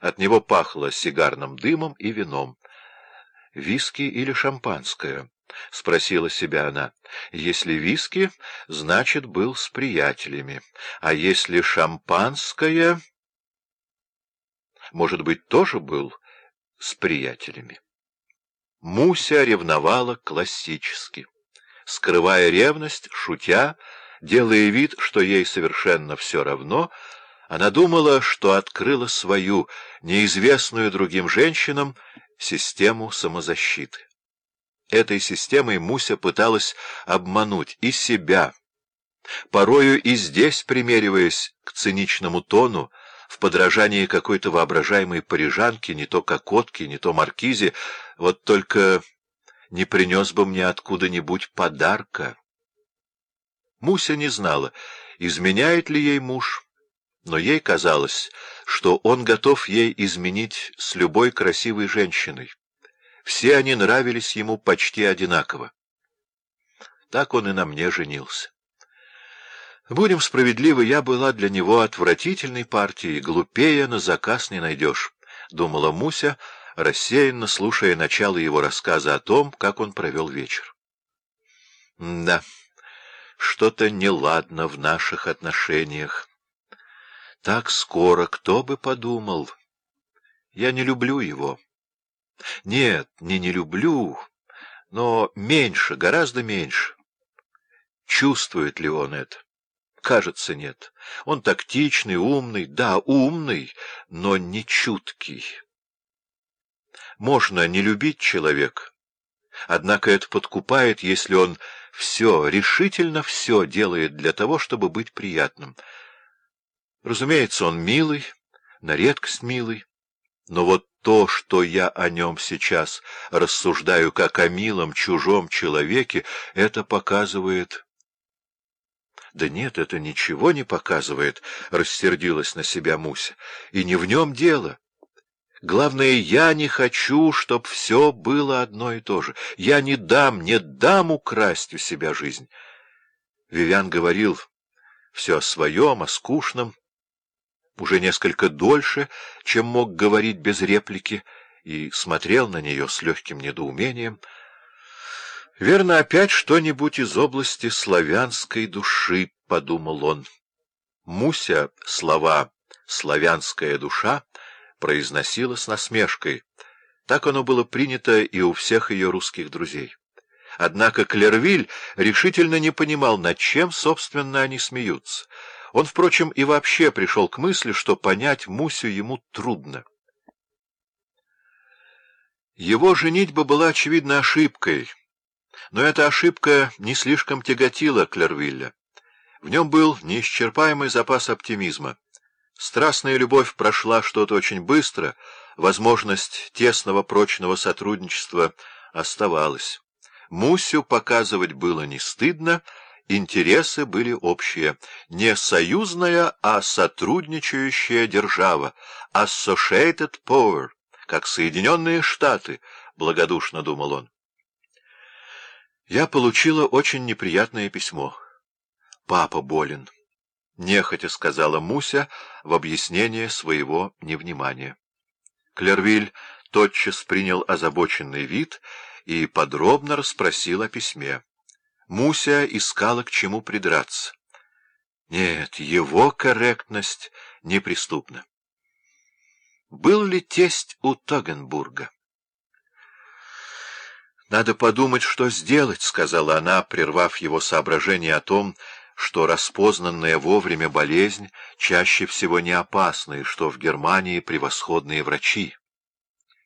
От него пахло сигарным дымом и вином. «Виски или шампанское?» — спросила себя она. «Если виски, значит, был с приятелями. А если шампанское...» Может быть, тоже был с приятелями. Муся ревновала классически. Скрывая ревность, шутя, делая вид, что ей совершенно все равно, она думала, что открыла свою, неизвестную другим женщинам, систему самозащиты. Этой системой Муся пыталась обмануть и себя, порою и здесь примериваясь к циничному тону, в подражании какой-то воображаемой парижанке, не то кокотке, не то маркизе, вот только не принес бы мне откуда-нибудь подарка. Муся не знала, изменяет ли ей муж, но ей казалось, что он готов ей изменить с любой красивой женщиной. Все они нравились ему почти одинаково. Так он и на мне женился. Будем справедливы, я была для него отвратительной партией, глупее на заказ не найдешь, — думала Муся, рассеянно слушая начало его рассказа о том, как он провел вечер. Да, что-то неладно в наших отношениях. Так скоро, кто бы подумал. Я не люблю его. Нет, не не люблю, но меньше, гораздо меньше. Чувствует ли он это? Кажется, нет. Он тактичный, умный, да, умный, но не чуткий. Можно не любить человека, однако это подкупает, если он все, решительно все делает для того, чтобы быть приятным. Разумеется, он милый, на редкость милый, но вот то, что я о нем сейчас рассуждаю как о милом чужом человеке, это показывает... «Да нет, это ничего не показывает», — рассердилась на себя Муся. «И не в нем дело. Главное, я не хочу, чтоб все было одно и то же. Я не дам, не дам украсть у себя жизнь». Вивян говорил все о своем, о скучном, уже несколько дольше, чем мог говорить без реплики, и смотрел на нее с легким недоумением — Верно, опять что-нибудь из области славянской души, — подумал он. Муся слова «славянская душа» произносила с насмешкой. Так оно было принято и у всех ее русских друзей. Однако Клервиль решительно не понимал, над чем, собственно, они смеются. Он, впрочем, и вообще пришел к мысли, что понять Мусю ему трудно. Его женитьба была, очевидно, ошибкой — но эта ошибка не слишком тяготила Клервилля. В нем был неисчерпаемый запас оптимизма. Страстная любовь прошла что-то очень быстро, возможность тесного прочного сотрудничества оставалась. Мусю показывать было не стыдно, интересы были общие. Не союзная, а сотрудничающая держава. Associated Power, как Соединенные Штаты, благодушно думал он. Я получила очень неприятное письмо. Папа болен. Нехотя сказала Муся в объяснение своего невнимания. Клервиль тотчас принял озабоченный вид и подробно расспросил о письме. Муся искала к чему придраться. Нет, его корректность неприступна. Был ли тесть у Тогенбурга? «Надо подумать, что сделать», — сказала она, прервав его соображение о том, что распознанная вовремя болезнь чаще всего не опасна, и что в Германии превосходные врачи.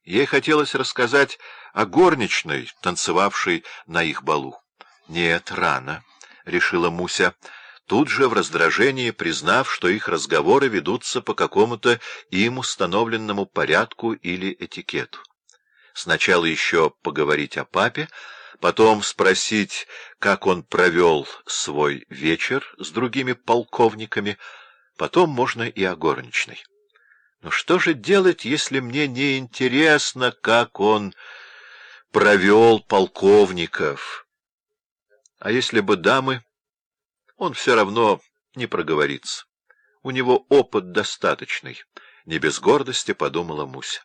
Ей хотелось рассказать о горничной, танцевавшей на их балу. «Нет, рано», — решила Муся, тут же в раздражении признав, что их разговоры ведутся по какому-то им установленному порядку или этикету. Сначала еще поговорить о папе, потом спросить, как он провел свой вечер с другими полковниками, потом можно и о горничной. Но что же делать, если мне не интересно, как он провел полковников? А если бы дамы, он все равно не проговорится. У него опыт достаточный. Не без гордости подумала Муся.